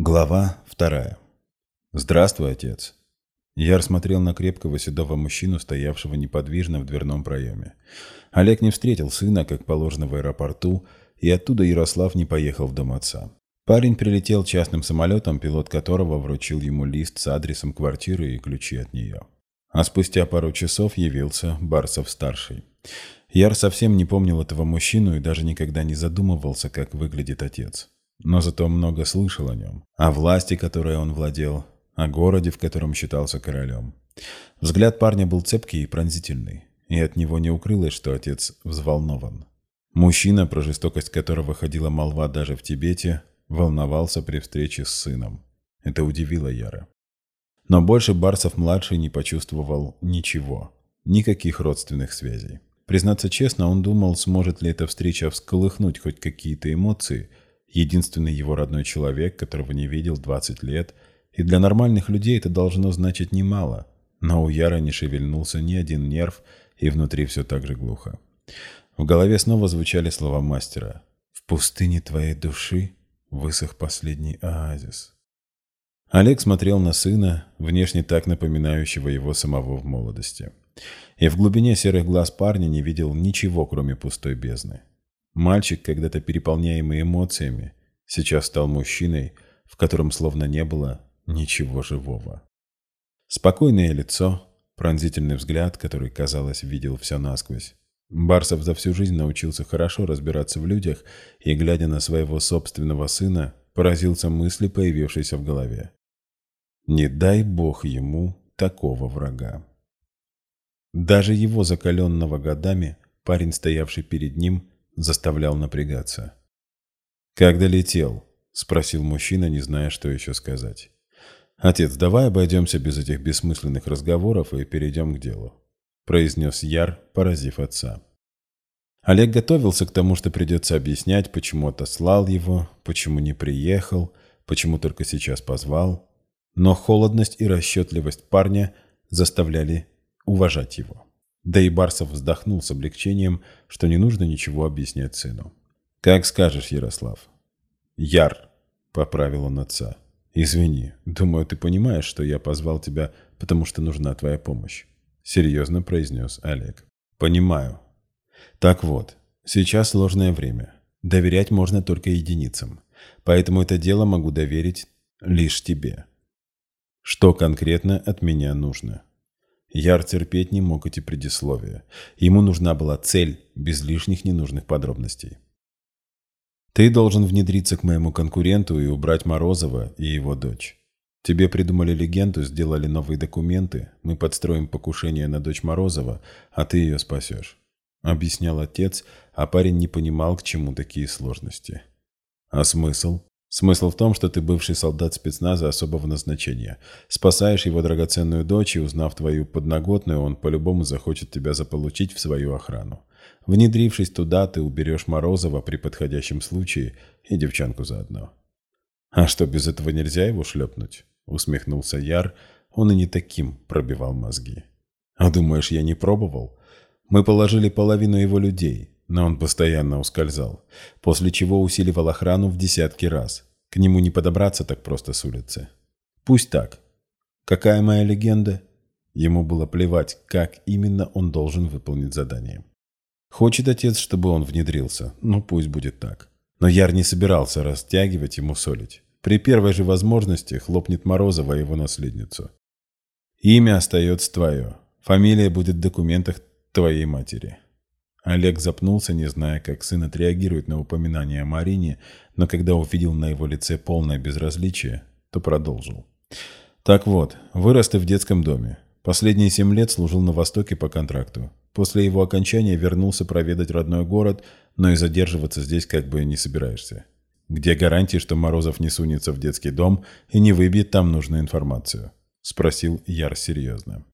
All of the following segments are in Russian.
Глава вторая. «Здравствуй, отец». Яр смотрел на крепкого седого мужчину, стоявшего неподвижно в дверном проеме. Олег не встретил сына, как положено в аэропорту, и оттуда Ярослав не поехал в дом отца. Парень прилетел частным самолетом, пилот которого вручил ему лист с адресом квартиры и ключи от нее. А спустя пару часов явился Барсов-старший. Яр совсем не помнил этого мужчину и даже никогда не задумывался, как выглядит отец но зато много слышал о нем, о власти, которой он владел, о городе, в котором считался королем. Взгляд парня был цепкий и пронзительный, и от него не укрылось, что отец взволнован. Мужчина, про жестокость которого ходила молва даже в Тибете, волновался при встрече с сыном. Это удивило Яра. Но больше Барсов-младший не почувствовал ничего, никаких родственных связей. Признаться честно, он думал, сможет ли эта встреча всколыхнуть хоть какие-то эмоции – единственный его родной человек, которого не видел 20 лет, и для нормальных людей это должно значить немало. Но у Яра не шевельнулся ни один нерв, и внутри все так же глухо. В голове снова звучали слова мастера. «В пустыне твоей души высох последний оазис». Олег смотрел на сына, внешне так напоминающего его самого в молодости. И в глубине серых глаз парня не видел ничего, кроме пустой бездны. Мальчик, когда-то переполняемый эмоциями, сейчас стал мужчиной, в котором словно не было ничего живого. Спокойное лицо, пронзительный взгляд, который, казалось, видел все насквозь. Барсов за всю жизнь научился хорошо разбираться в людях и, глядя на своего собственного сына, поразился мысли, появившейся в голове. Не дай бог ему такого врага. Даже его закаленного годами парень, стоявший перед ним, заставлял напрягаться. «Как долетел?» – спросил мужчина, не зная, что еще сказать. «Отец, давай обойдемся без этих бессмысленных разговоров и перейдем к делу», – произнес Яр, поразив отца. Олег готовился к тому, что придется объяснять, почему отослал его, почему не приехал, почему только сейчас позвал. Но холодность и расчетливость парня заставляли уважать его. Да и Барсов вздохнул с облегчением, что не нужно ничего объяснять сыну. «Как скажешь, Ярослав». «Яр», — поправил он отца. «Извини, думаю, ты понимаешь, что я позвал тебя, потому что нужна твоя помощь», — серьезно произнес Олег. «Понимаю. Так вот, сейчас сложное время. Доверять можно только единицам, поэтому это дело могу доверить лишь тебе. Что конкретно от меня нужно?» Яр терпеть не мог эти предисловия. Ему нужна была цель, без лишних ненужных подробностей. «Ты должен внедриться к моему конкуренту и убрать Морозова и его дочь. Тебе придумали легенду, сделали новые документы, мы подстроим покушение на дочь Морозова, а ты ее спасешь», — объяснял отец, а парень не понимал, к чему такие сложности. «А смысл?» Смысл в том, что ты бывший солдат спецназа особого назначения. Спасаешь его драгоценную дочь, и узнав твою подноготную, он по-любому захочет тебя заполучить в свою охрану. Внедрившись туда, ты уберешь Морозова при подходящем случае и девчонку заодно. «А что, без этого нельзя его шлепнуть?» — усмехнулся Яр. Он и не таким пробивал мозги. «А думаешь, я не пробовал? Мы положили половину его людей, но он постоянно ускользал, после чего усиливал охрану в десятки раз. К нему не подобраться так просто с улицы. Пусть так. Какая моя легенда? Ему было плевать, как именно он должен выполнить задание. Хочет отец, чтобы он внедрился, ну пусть будет так. Но Яр не собирался растягивать ему солить. При первой же возможности хлопнет Морозова его наследницу. Имя остается твое. Фамилия будет в документах твоей матери. Олег запнулся, не зная, как сын отреагирует на упоминание о Марине, но когда увидел на его лице полное безразличие, то продолжил. «Так вот, вырос ты в детском доме. Последние семь лет служил на Востоке по контракту. После его окончания вернулся проведать родной город, но и задерживаться здесь как бы не собираешься. Где гарантии, что Морозов не сунется в детский дом и не выбьет там нужную информацию?» – спросил Яр серьезно.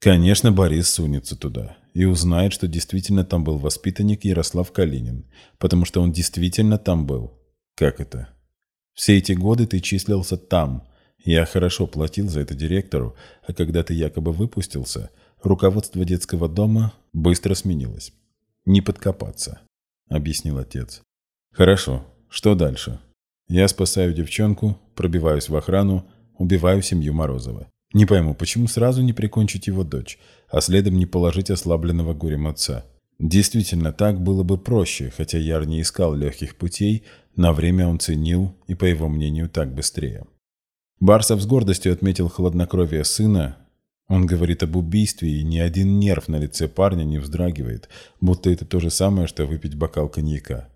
Конечно, Борис сунется туда и узнает, что действительно там был воспитанник Ярослав Калинин, потому что он действительно там был. Как это? Все эти годы ты числился там. Я хорошо платил за это директору, а когда ты якобы выпустился, руководство детского дома быстро сменилось. Не подкопаться, объяснил отец. Хорошо, что дальше? Я спасаю девчонку, пробиваюсь в охрану, убиваю семью Морозова. Не пойму, почему сразу не прикончить его дочь, а следом не положить ослабленного горем отца. Действительно, так было бы проще, хотя Яр не искал легких путей, на время он ценил и, по его мнению, так быстрее. Барсов с гордостью отметил хладнокровие сына. Он говорит об убийстве, и ни один нерв на лице парня не вздрагивает, будто это то же самое, что выпить бокал коньяка.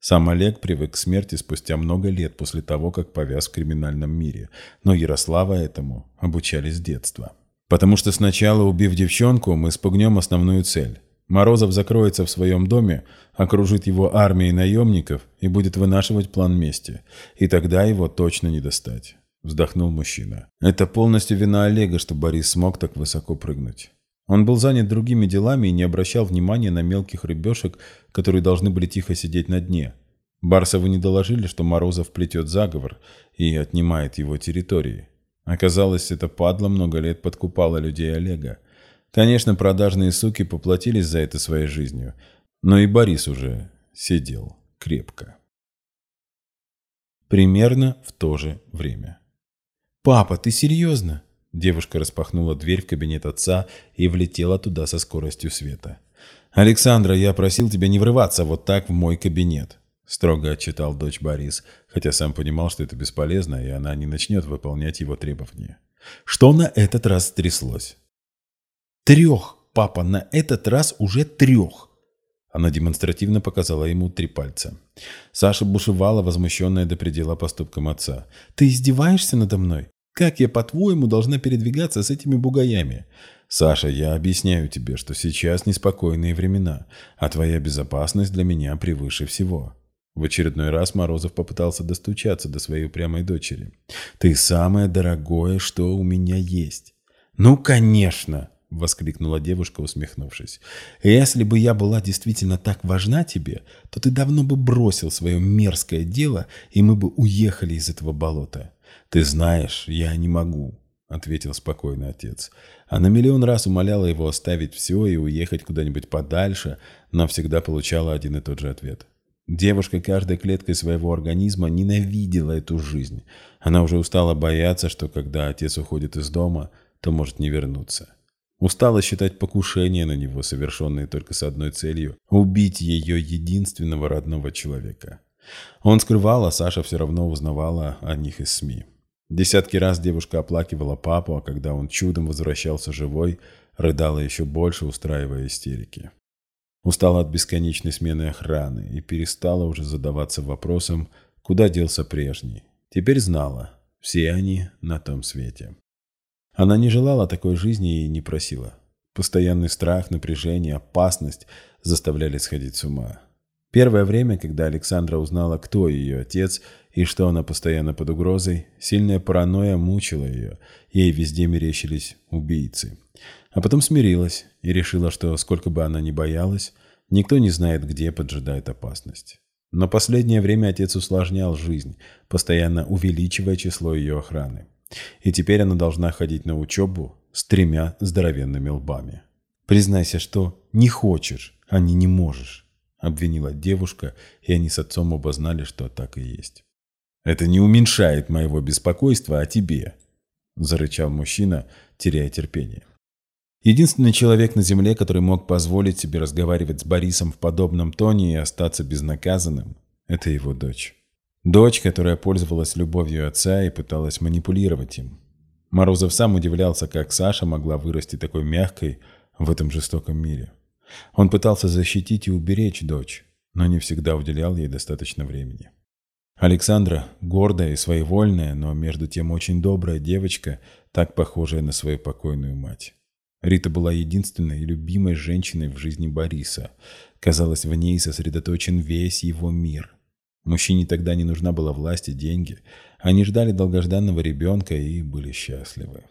Сам Олег привык к смерти спустя много лет после того, как повяз в криминальном мире, но Ярослава этому обучали с детства. Потому что сначала, убив девчонку, мы спугнем основную цель. Морозов закроется в своем доме, окружит его армией наемников и будет вынашивать план мести. И тогда его точно не достать. Вздохнул мужчина. Это полностью вина Олега, что Борис смог так высоко прыгнуть. Он был занят другими делами и не обращал внимания на мелких рыбешек, которые должны были тихо сидеть на дне. Барсовы не доложили, что Морозов плетет заговор и отнимает его территории. Оказалось, это падла много лет подкупала людей Олега. Конечно, продажные суки поплатились за это своей жизнью, но и Борис уже сидел крепко. Примерно в то же время. «Папа, ты серьезно?» Девушка распахнула дверь в кабинет отца и влетела туда со скоростью света. «Александра, я просил тебя не врываться вот так в мой кабинет», – строго отчитал дочь Борис, хотя сам понимал, что это бесполезно, и она не начнет выполнять его требования. Что на этот раз стряслось? «Трех, папа, на этот раз уже трех!» Она демонстративно показала ему три пальца. Саша бушевала, возмущенная до предела поступком отца. «Ты издеваешься надо мной? Как я, по-твоему, должна передвигаться с этими бугаями? Саша, я объясняю тебе, что сейчас неспокойные времена, а твоя безопасность для меня превыше всего. В очередной раз Морозов попытался достучаться до своей упрямой дочери. «Ты самое дорогое, что у меня есть». «Ну, конечно!» — воскликнула девушка, усмехнувшись. «Если бы я была действительно так важна тебе, то ты давно бы бросил свое мерзкое дело, и мы бы уехали из этого болота. «Ты знаешь, я не могу», — ответил спокойно отец. Она миллион раз умоляла его оставить все и уехать куда-нибудь подальше, но всегда получала один и тот же ответ. Девушка каждой клеткой своего организма ненавидела эту жизнь. Она уже устала бояться, что когда отец уходит из дома, то может не вернуться. Устала считать покушения на него, совершенные только с одной целью – убить ее единственного родного человека. Он скрывал, а Саша все равно узнавала о них из СМИ. Десятки раз девушка оплакивала папу, а когда он чудом возвращался живой, рыдала еще больше, устраивая истерики. Устала от бесконечной смены охраны и перестала уже задаваться вопросом, куда делся прежний. Теперь знала, все они на том свете. Она не желала такой жизни и не просила. Постоянный страх, напряжение, опасность заставляли сходить с ума. Первое время, когда Александра узнала, кто ее отец и что она постоянно под угрозой, сильная паранойя мучила ее, ей везде мерещились убийцы. А потом смирилась и решила, что сколько бы она ни боялась, никто не знает, где поджидает опасность. Но последнее время отец усложнял жизнь, постоянно увеличивая число ее охраны. И теперь она должна ходить на учебу с тремя здоровенными лбами. Признайся, что не хочешь, а не не можешь обвинила девушка, и они с отцом оба знали, что так и есть. «Это не уменьшает моего беспокойства о тебе», – зарычал мужчина, теряя терпение. Единственный человек на земле, который мог позволить себе разговаривать с Борисом в подобном тоне и остаться безнаказанным, это его дочь. Дочь, которая пользовалась любовью отца и пыталась манипулировать им. Морозов сам удивлялся, как Саша могла вырасти такой мягкой в этом жестоком мире. Он пытался защитить и уберечь дочь, но не всегда уделял ей достаточно времени. Александра, гордая и своевольная, но между тем очень добрая девочка, так похожая на свою покойную мать. Рита была единственной и любимой женщиной в жизни Бориса. Казалось, в ней сосредоточен весь его мир. Мужчине тогда не нужна была власть и деньги. Они ждали долгожданного ребенка и были счастливы.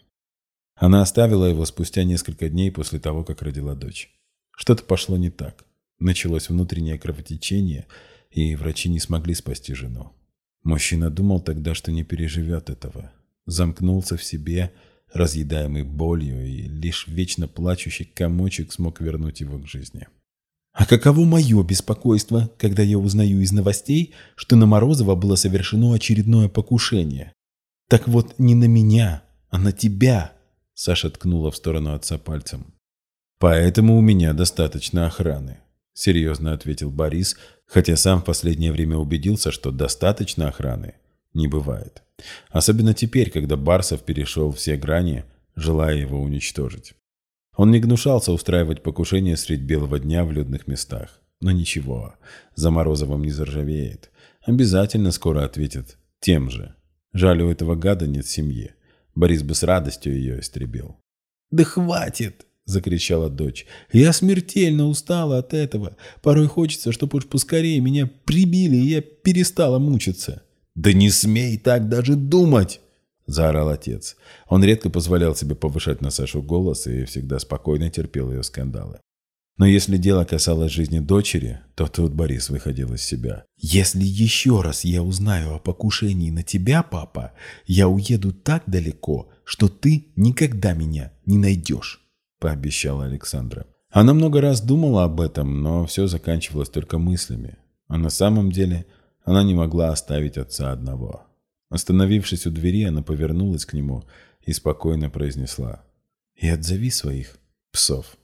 Она оставила его спустя несколько дней после того, как родила дочь. Что-то пошло не так. Началось внутреннее кровотечение, и врачи не смогли спасти жену. Мужчина думал тогда, что не переживет этого. Замкнулся в себе, разъедаемый болью, и лишь вечно плачущий комочек смог вернуть его к жизни. А каково мое беспокойство, когда я узнаю из новостей, что на Морозова было совершено очередное покушение? Так вот, не на меня, а на тебя!» Саша ткнула в сторону отца пальцем. «Поэтому у меня достаточно охраны», — серьезно ответил Борис, хотя сам в последнее время убедился, что достаточно охраны не бывает. Особенно теперь, когда Барсов перешел все грани, желая его уничтожить. Он не гнушался устраивать покушения средь белого дня в людных местах. Но ничего, за Морозовым не заржавеет. Обязательно скоро ответит тем же. Жаль, у этого гада нет семьи. Борис бы с радостью ее истребил. «Да хватит!» – закричала дочь. «Я смертельно устала от этого. Порой хочется, чтобы уж поскорее меня прибили, и я перестала мучиться». «Да не смей так даже думать!» – заорал отец. Он редко позволял себе повышать на Сашу голос и всегда спокойно терпел ее скандалы. Но если дело касалось жизни дочери, то тут Борис выходил из себя. «Если еще раз я узнаю о покушении на тебя, папа, я уеду так далеко, что ты никогда меня не найдешь», – пообещала Александра. Она много раз думала об этом, но все заканчивалось только мыслями. А на самом деле она не могла оставить отца одного. Остановившись у двери, она повернулась к нему и спокойно произнесла «И отзови своих псов».